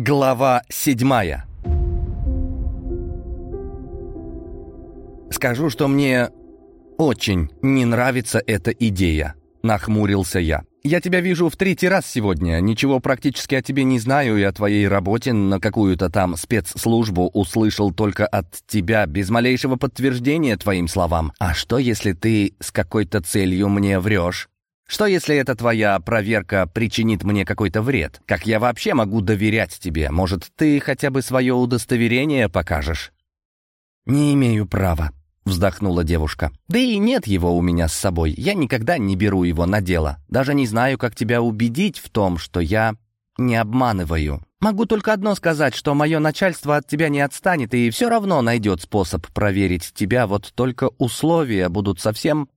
Глава седьмая «Скажу, что мне очень не нравится эта идея», — нахмурился я. «Я тебя вижу в третий раз сегодня. Ничего практически о тебе не знаю и о твоей работе на какую-то там спецслужбу услышал только от тебя, без малейшего подтверждения твоим словам. А что, если ты с какой-то целью мне врешь?» Что, если эта твоя проверка причинит мне какой-то вред? Как я вообще могу доверять тебе? Может, ты хотя бы свое удостоверение покажешь?» «Не имею права», — вздохнула девушка. «Да и нет его у меня с собой. Я никогда не беру его на дело. Даже не знаю, как тебя убедить в том, что я не обманываю. Могу только одно сказать, что мое начальство от тебя не отстанет и все равно найдет способ проверить тебя, вот только условия будут совсем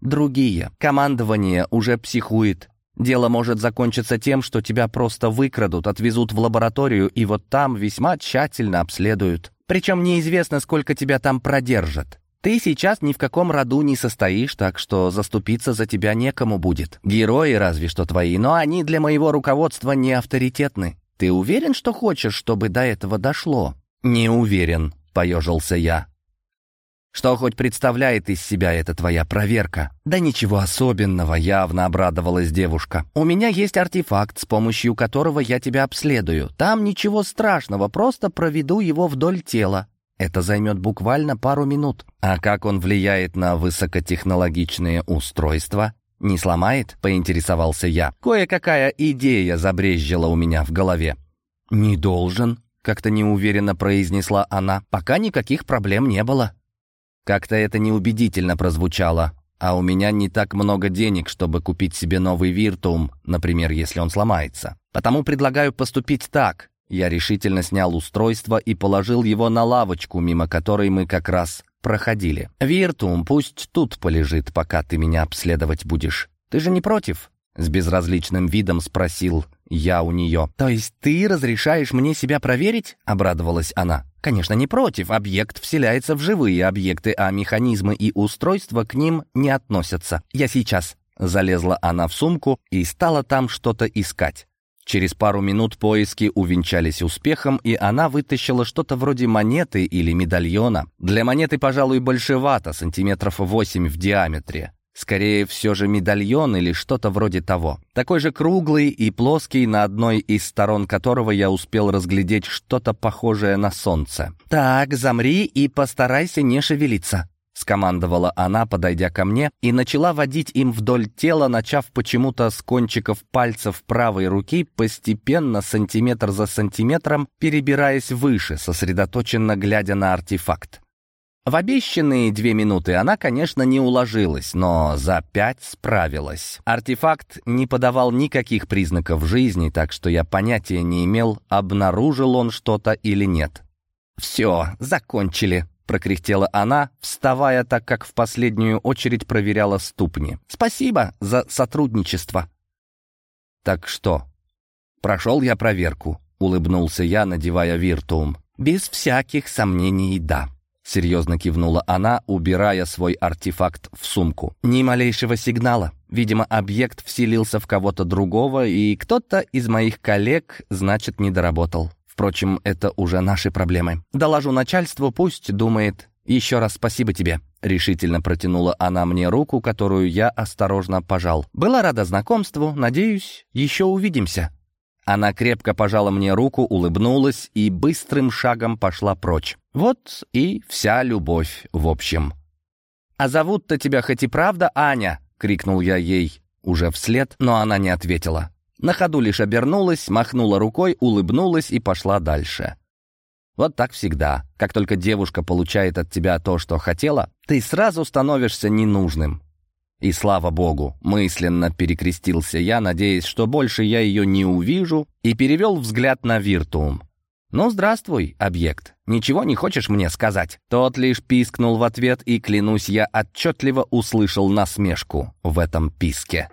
другие. Командование уже психует. Дело может закончиться тем, что тебя просто выкрадут, отвезут в лабораторию и вот там весьма тщательно обследуют. Причем неизвестно, сколько тебя там продержат. Ты сейчас ни в каком роду не состоишь, так что заступиться за тебя некому будет. Герои разве что твои, но они для моего руководства не авторитетны. Ты уверен, что хочешь, чтобы до этого дошло? Не уверен, поежился я. Что хоть представляет из себя эта твоя проверка? Да ничего особенного, явно обрадовалась девушка. У меня есть артефакт, с помощью которого я тебя обследую. Там ничего страшного, просто проведу его вдоль тела. Это займет буквально пару минут. А как он влияет на высокотехнологичные устройства? Не сломает? Поинтересовался я. Кое-какая идея забрезжила у меня в голове. Не должен, как-то неуверенно произнесла она. Пока никаких проблем не было. Как-то это неубедительно прозвучало. А у меня не так много денег, чтобы купить себе новый Виртуум, например, если он сломается. Потому предлагаю поступить так. Я решительно снял устройство и положил его на лавочку, мимо которой мы как раз проходили. «Виртуум пусть тут полежит, пока ты меня обследовать будешь. Ты же не против?» С безразличным видом спросил я у нее. «То есть ты разрешаешь мне себя проверить?» — обрадовалась она. Конечно, не против, объект вселяется в живые объекты, а механизмы и устройства к ним не относятся. Я сейчас. Залезла она в сумку и стала там что-то искать. Через пару минут поиски увенчались успехом, и она вытащила что-то вроде монеты или медальона. Для монеты, пожалуй, большевато, сантиметров 8 в диаметре. Скорее, все же медальон или что-то вроде того. Такой же круглый и плоский, на одной из сторон которого я успел разглядеть что-то похожее на солнце. «Так, замри и постарайся не шевелиться», — скомандовала она, подойдя ко мне, и начала водить им вдоль тела, начав почему-то с кончиков пальцев правой руки, постепенно, сантиметр за сантиметром, перебираясь выше, сосредоточенно глядя на артефакт. В обещанные две минуты она, конечно, не уложилась, но за пять справилась. Артефакт не подавал никаких признаков жизни, так что я понятия не имел, обнаружил он что-то или нет. «Все, закончили», — прокряхтела она, вставая, так как в последнюю очередь проверяла ступни. «Спасибо за сотрудничество». «Так что?» «Прошел я проверку», — улыбнулся я, надевая виртуум. «Без всяких сомнений, да». Серьезно кивнула она, убирая свой артефакт в сумку. Ни малейшего сигнала. Видимо, объект вселился в кого-то другого, и кто-то из моих коллег, значит, не доработал. Впрочем, это уже наши проблемы. Доложу начальству, пусть думает. Еще раз спасибо тебе. Решительно протянула она мне руку, которую я осторожно пожал. Была рада знакомству, надеюсь, еще увидимся. Она крепко пожала мне руку, улыбнулась и быстрым шагом пошла прочь. Вот и вся любовь, в общем. «А зовут-то тебя хоть и правда Аня?» — крикнул я ей уже вслед, но она не ответила. На ходу лишь обернулась, махнула рукой, улыбнулась и пошла дальше. Вот так всегда. Как только девушка получает от тебя то, что хотела, ты сразу становишься ненужным. И слава богу, мысленно перекрестился я, надеясь, что больше я ее не увижу, и перевел взгляд на Виртуум. «Ну, здравствуй, объект. Ничего не хочешь мне сказать?» Тот лишь пискнул в ответ, и, клянусь, я отчетливо услышал насмешку в этом писке.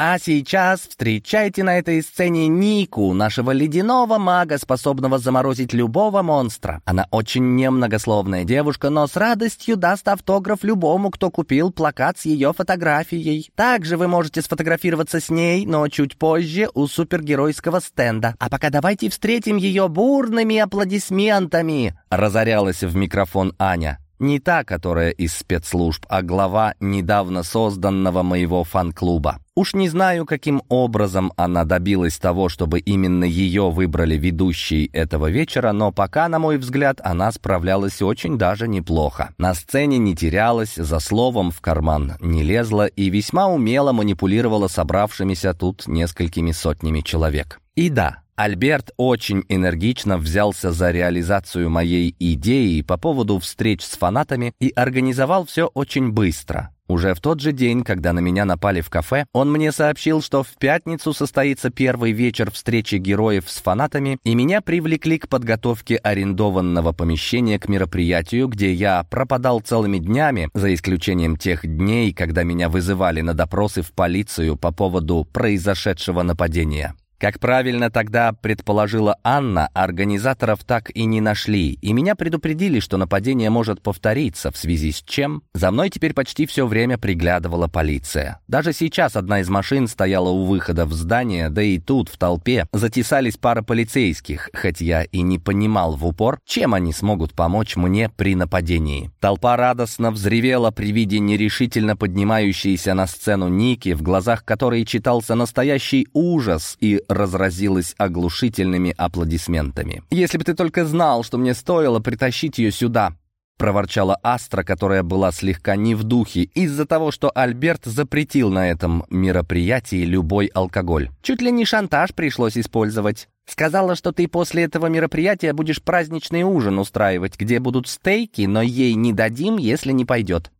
А сейчас встречайте на этой сцене Нику, нашего ледяного мага, способного заморозить любого монстра. Она очень немногословная девушка, но с радостью даст автограф любому, кто купил плакат с ее фотографией. Также вы можете сфотографироваться с ней, но чуть позже у супергеройского стенда. А пока давайте встретим ее бурными аплодисментами, разорялась в микрофон Аня. Не та, которая из спецслужб, а глава недавно созданного моего фан-клуба. Уж не знаю, каким образом она добилась того, чтобы именно ее выбрали ведущей этого вечера, но пока, на мой взгляд, она справлялась очень даже неплохо. На сцене не терялась, за словом в карман не лезла и весьма умело манипулировала собравшимися тут несколькими сотнями человек. И да, Альберт очень энергично взялся за реализацию моей идеи по поводу встреч с фанатами и организовал все очень быстро. Уже в тот же день, когда на меня напали в кафе, он мне сообщил, что в пятницу состоится первый вечер встречи героев с фанатами, и меня привлекли к подготовке арендованного помещения к мероприятию, где я пропадал целыми днями, за исключением тех дней, когда меня вызывали на допросы в полицию по поводу произошедшего нападения. Как правильно тогда предположила Анна, организаторов так и не нашли, и меня предупредили, что нападение может повториться, в связи с чем за мной теперь почти все время приглядывала полиция. Даже сейчас одна из машин стояла у выхода в здание, да и тут, в толпе, затесались пара полицейских, хоть я и не понимал в упор, чем они смогут помочь мне при нападении. Толпа радостно взревела при виде нерешительно поднимающейся на сцену Ники, в глазах которой читался настоящий ужас и разразилась оглушительными аплодисментами. «Если бы ты только знал, что мне стоило притащить ее сюда!» проворчала Астра, которая была слегка не в духе, из-за того, что Альберт запретил на этом мероприятии любой алкоголь. Чуть ли не шантаж пришлось использовать. Сказала, что ты после этого мероприятия будешь праздничный ужин устраивать, где будут стейки, но ей не дадим, если не пойдет.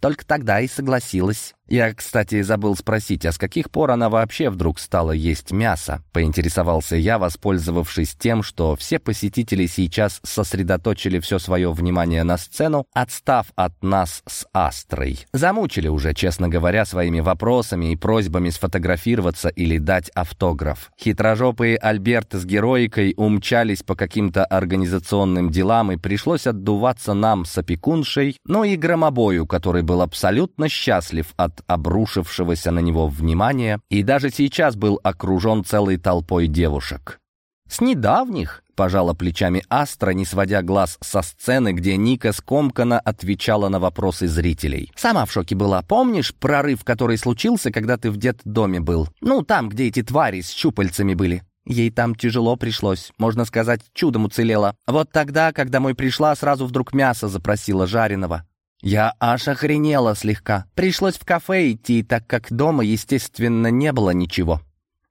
Только тогда и согласилась. Я, кстати, забыл спросить, а с каких пор она вообще вдруг стала есть мясо? Поинтересовался я, воспользовавшись тем, что все посетители сейчас сосредоточили все свое внимание на сцену, отстав от нас с Астрой. Замучили уже, честно говоря, своими вопросами и просьбами сфотографироваться или дать автограф. Хитрожопые Альберт с героикой умчались по каким-то организационным делам, и пришлось отдуваться нам с опекуншей, ну и громобою, который был абсолютно счастлив от обрушившегося на него внимания и даже сейчас был окружен целой толпой девушек. «С недавних», — пожала плечами Астра, не сводя глаз со сцены, где Ника скомканно отвечала на вопросы зрителей. «Сама в шоке была. Помнишь прорыв, который случился, когда ты в детдоме был? Ну, там, где эти твари с щупальцами были?» Ей там тяжело пришлось, можно сказать, чудом уцелела. Вот тогда, когда мой пришла, сразу вдруг мясо запросила жареного. Я аж охренела слегка. Пришлось в кафе идти, так как дома, естественно, не было ничего.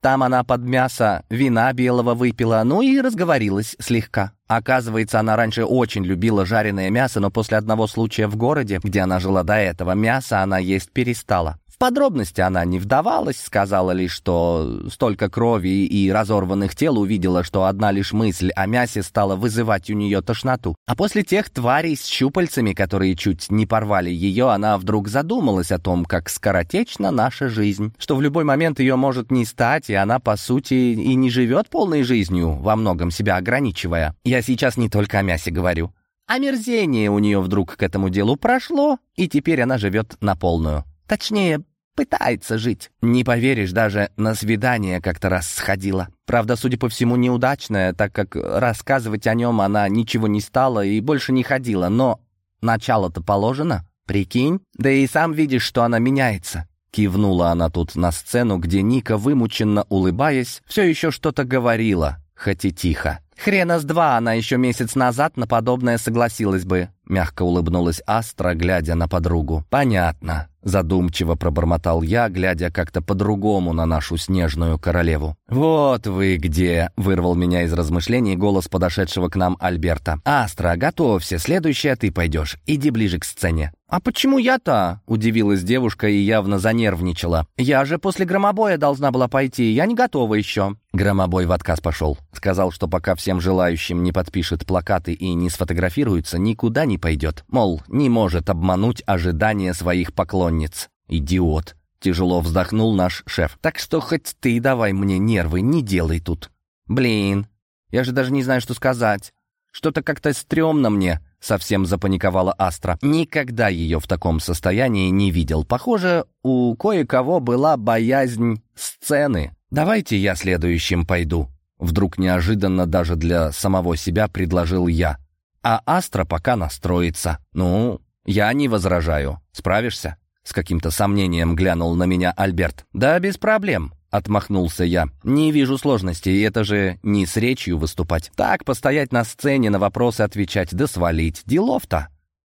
Там она под мясо вина белого выпила, ну и разговорилась слегка. Оказывается, она раньше очень любила жареное мясо, но после одного случая в городе, где она жила до этого, мясо она есть перестала. В подробности она не вдавалась, сказала лишь, что столько крови и разорванных тел увидела, что одна лишь мысль о мясе стала вызывать у нее тошноту. А после тех тварей с щупальцами, которые чуть не порвали ее, она вдруг задумалась о том, как скоротечна наша жизнь, что в любой момент ее может не стать, и она, по сути, и не живет полной жизнью, во многом себя ограничивая. Я сейчас не только о мясе говорю. Омерзение у нее вдруг к этому делу прошло, и теперь она живет на полную. Точнее, пытается жить. Не поверишь, даже на свидание как-то раз сходила. Правда, судя по всему, неудачное, так как рассказывать о нем она ничего не стала и больше не ходила. Но начало-то положено, прикинь? Да и сам видишь, что она меняется. Кивнула она тут на сцену, где Ника, вымученно улыбаясь, все еще что-то говорила, хоть и тихо. Хрена с два она еще месяц назад на подобное согласилась бы. Мягко улыбнулась Астра, глядя на подругу. «Понятно. Задумчиво пробормотал я, глядя как-то по-другому на нашу снежную королеву. «Вот вы где!» — вырвал меня из размышлений голос подошедшего к нам Альберта. «Астра, готовься, следующая ты пойдешь. Иди ближе к сцене». «А почему я-то?» — удивилась девушка и явно занервничала. «Я же после громобоя должна была пойти, я не готова еще». Громобой в отказ пошел. Сказал, что пока всем желающим не подпишет плакаты и не сфотографируется, никуда не пойдет. Мол, не может обмануть ожидания своих поклонников поклонниц. Идиот. Тяжело вздохнул наш шеф. «Так что хоть ты давай мне нервы, не делай тут». «Блин, я же даже не знаю, что сказать. Что-то как-то стрёмно мне», — совсем запаниковала Астра. Никогда ее в таком состоянии не видел. Похоже, у кое-кого была боязнь сцены. «Давайте я следующим пойду», — вдруг неожиданно даже для самого себя предложил я. «А Астра пока настроится. Ну, я не возражаю. Справишься?» С каким-то сомнением глянул на меня Альберт. «Да, без проблем», — отмахнулся я. «Не вижу сложностей, это же не с речью выступать. Так, постоять на сцене, на вопросы отвечать, да свалить. Делов-то».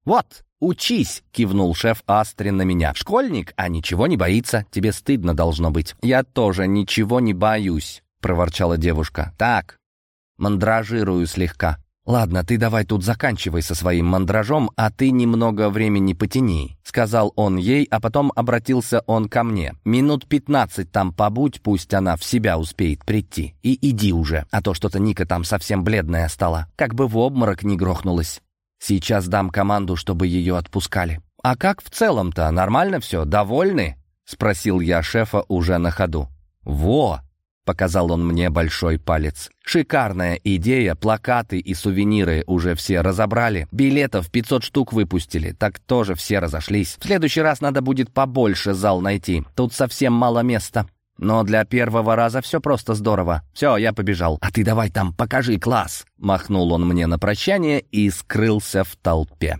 «Вот, учись!» — кивнул шеф Астрин на меня. «Школьник, а ничего не боится. Тебе стыдно должно быть». «Я тоже ничего не боюсь», — проворчала девушка. «Так, мандражирую слегка». «Ладно, ты давай тут заканчивай со своим мандражом, а ты немного времени потяни», — сказал он ей, а потом обратился он ко мне. «Минут пятнадцать там побудь, пусть она в себя успеет прийти. И иди уже, а то что-то Ника там совсем бледная стала, как бы в обморок не грохнулась. Сейчас дам команду, чтобы ее отпускали». «А как в целом-то? Нормально все? Довольны?» — спросил я шефа уже на ходу. «Во!» Показал он мне большой палец. Шикарная идея, плакаты и сувениры уже все разобрали. Билетов 500 штук выпустили, так тоже все разошлись. В следующий раз надо будет побольше зал найти. Тут совсем мало места. Но для первого раза все просто здорово. Все, я побежал. А ты давай там покажи класс. Махнул он мне на прощание и скрылся в толпе.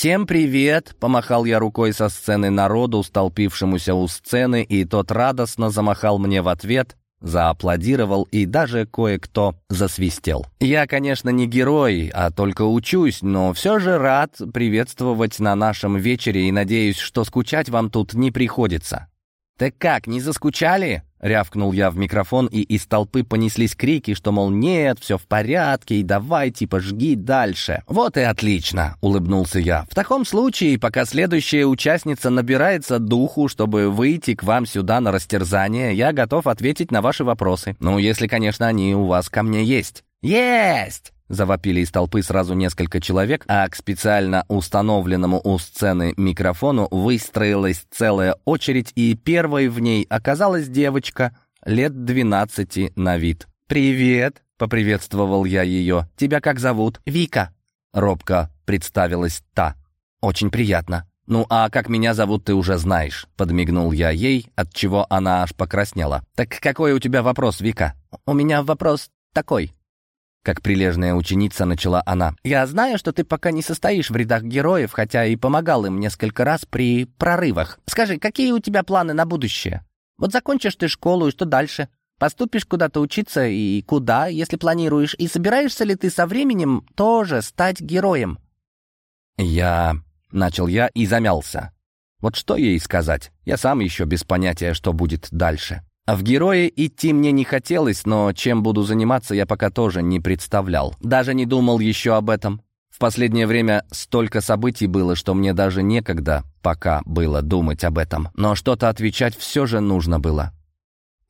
«Всем привет!» — помахал я рукой со сцены народу, столпившемуся у сцены, и тот радостно замахал мне в ответ, зааплодировал и даже кое-кто засвистел. Я, конечно, не герой, а только учусь, но все же рад приветствовать на нашем вечере и надеюсь, что скучать вам тут не приходится. «Так как, не заскучали?» — рявкнул я в микрофон, и из толпы понеслись крики, что, мол, нет, все в порядке, и давай, типа, жги дальше. «Вот и отлично!» — улыбнулся я. «В таком случае, пока следующая участница набирается духу, чтобы выйти к вам сюда на растерзание, я готов ответить на ваши вопросы. Ну, если, конечно, они у вас ко мне есть». «Есть!» Завопили из толпы сразу несколько человек, а к специально установленному у сцены микрофону выстроилась целая очередь, и первой в ней оказалась девочка лет двенадцати на вид. «Привет!» — поприветствовал я ее. «Тебя как зовут?» «Вика!» — робко представилась та. «Очень приятно». «Ну, а как меня зовут, ты уже знаешь», — подмигнул я ей, от чего она аж покраснела. «Так какой у тебя вопрос, Вика?» «У меня вопрос такой», как прилежная ученица начала она. «Я знаю, что ты пока не состоишь в рядах героев, хотя и помогал им несколько раз при прорывах. Скажи, какие у тебя планы на будущее? Вот закончишь ты школу, и что дальше? Поступишь куда-то учиться и куда, если планируешь? И собираешься ли ты со временем тоже стать героем?» «Я...» — начал я и замялся. Вот что ей сказать? Я сам еще без понятия, что будет дальше. А в герои идти мне не хотелось, но чем буду заниматься, я пока тоже не представлял. Даже не думал еще об этом. В последнее время столько событий было, что мне даже некогда пока было думать об этом. Но что-то отвечать все же нужно было.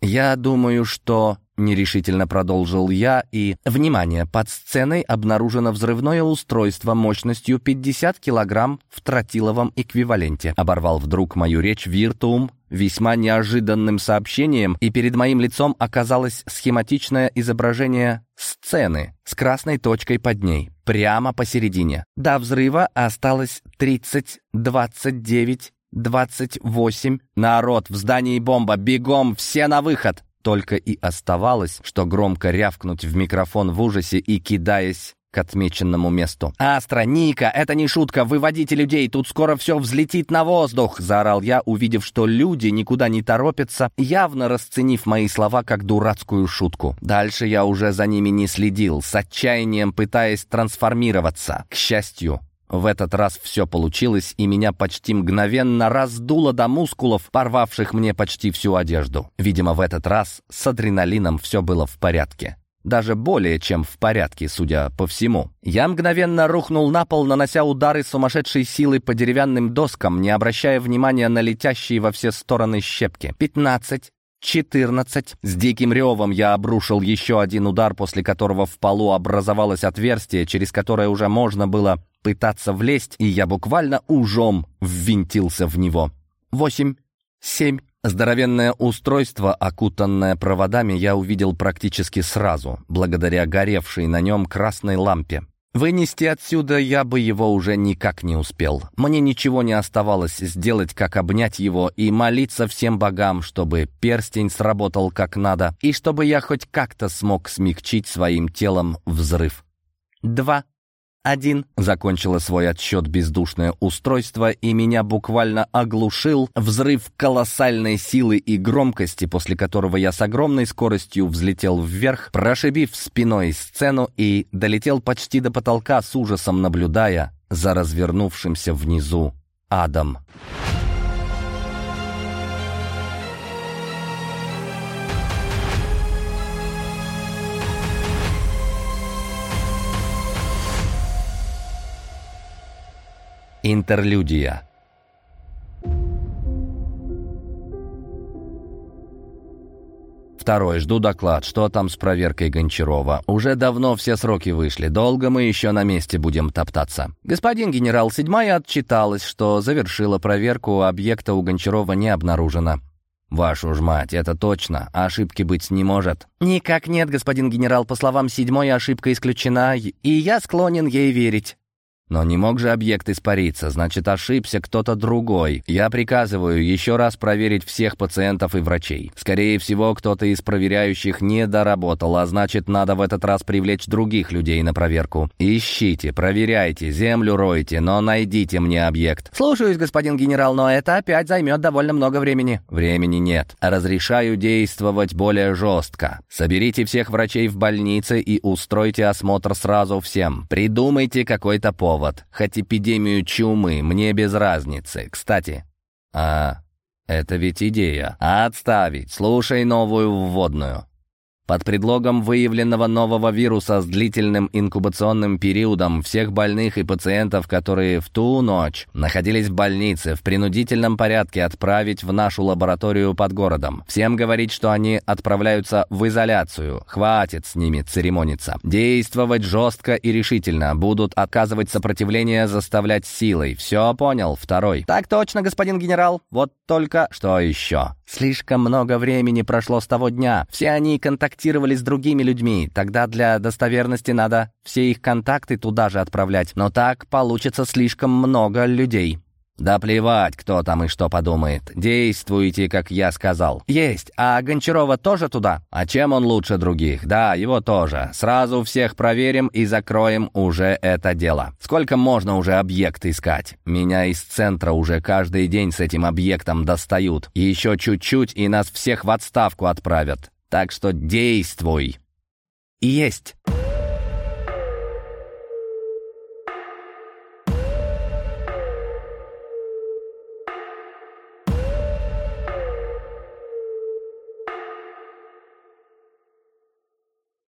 Я думаю, что нерешительно продолжил я, и, внимание, под сценой обнаружено взрывное устройство мощностью 50 килограмм в тротиловом эквиваленте. Оборвал вдруг мою речь Виртуум весьма неожиданным сообщением, и перед моим лицом оказалось схематичное изображение сцены с красной точкой под ней, прямо посередине. До взрыва осталось 30, 29, 28. Народ, в здании бомба, бегом, все на выход! Только и оставалось, что громко рявкнуть в микрофон в ужасе и кидаясь к отмеченному месту. «Астра, Ника, это не шутка, выводите людей, тут скоро все взлетит на воздух!» Заорал я, увидев, что люди никуда не торопятся, явно расценив мои слова как дурацкую шутку. Дальше я уже за ними не следил, с отчаянием пытаясь трансформироваться. К счастью, в этот раз все получилось, и меня почти мгновенно раздуло до мускулов, порвавших мне почти всю одежду. Видимо, в этот раз с адреналином все было в порядке. Даже более чем в порядке, судя по всему. Я мгновенно рухнул на пол, нанося удары сумасшедшей силы по деревянным доскам, не обращая внимания на летящие во все стороны щепки. Пятнадцать, 14. С диким ревом я обрушил еще один удар, после которого в полу образовалось отверстие, через которое уже можно было пытаться влезть, и я буквально ужом ввинтился в него. 8. 7. Здоровенное устройство, окутанное проводами, я увидел практически сразу, благодаря горевшей на нем красной лампе. Вынести отсюда я бы его уже никак не успел. Мне ничего не оставалось сделать, как обнять его и молиться всем богам, чтобы перстень сработал как надо, и чтобы я хоть как-то смог смягчить своим телом взрыв. Два. «Один», — закончило свой отсчет бездушное устройство, и меня буквально оглушил взрыв колоссальной силы и громкости, после которого я с огромной скоростью взлетел вверх, прошибив спиной сцену и долетел почти до потолка с ужасом, наблюдая за развернувшимся внизу адом. Интерлюдия Второй. Жду доклад. Что там с проверкой Гончарова? Уже давно все сроки вышли. Долго мы еще на месте будем топтаться. Господин генерал, седьмая отчиталась, что завершила проверку, объекта у Гончарова не обнаружено. «Вашу ж мать, это точно. Ошибки быть не может». «Никак нет, господин генерал. По словам седьмой, ошибка исключена, и я склонен ей верить». Но не мог же объект испариться, значит, ошибся кто-то другой. Я приказываю еще раз проверить всех пациентов и врачей. Скорее всего, кто-то из проверяющих не доработал, а значит, надо в этот раз привлечь других людей на проверку. Ищите, проверяйте, землю ройте, но найдите мне объект. Слушаюсь, господин генерал, но это опять займет довольно много времени. Времени нет. Разрешаю действовать более жестко. Соберите всех врачей в больнице и устройте осмотр сразу всем. Придумайте какой-то повод повод. Хоть эпидемию чумы, мне без разницы. Кстати, а это ведь идея. Отставить. Слушай новую вводную. Под предлогом выявленного нового вируса с длительным инкубационным периодом всех больных и пациентов, которые в ту ночь находились в больнице, в принудительном порядке отправить в нашу лабораторию под городом. Всем говорить, что они отправляются в изоляцию. Хватит с ними церемониться. Действовать жестко и решительно. Будут отказывать сопротивление, заставлять силой. Все понял? Второй. Так точно, господин генерал. Вот только... Что еще? Слишком много времени прошло с того дня. Все они контактировали контактировали с другими людьми. Тогда для достоверности надо все их контакты туда же отправлять. Но так получится слишком много людей. «Да плевать, кто там и что подумает. Действуйте, как я сказал». «Есть. А Гончарова тоже туда?» «А чем он лучше других?» «Да, его тоже. Сразу всех проверим и закроем уже это дело. Сколько можно уже объект искать? Меня из центра уже каждый день с этим объектом достают. Еще чуть-чуть, и нас всех в отставку отправят. Так что действуй!» «Есть!»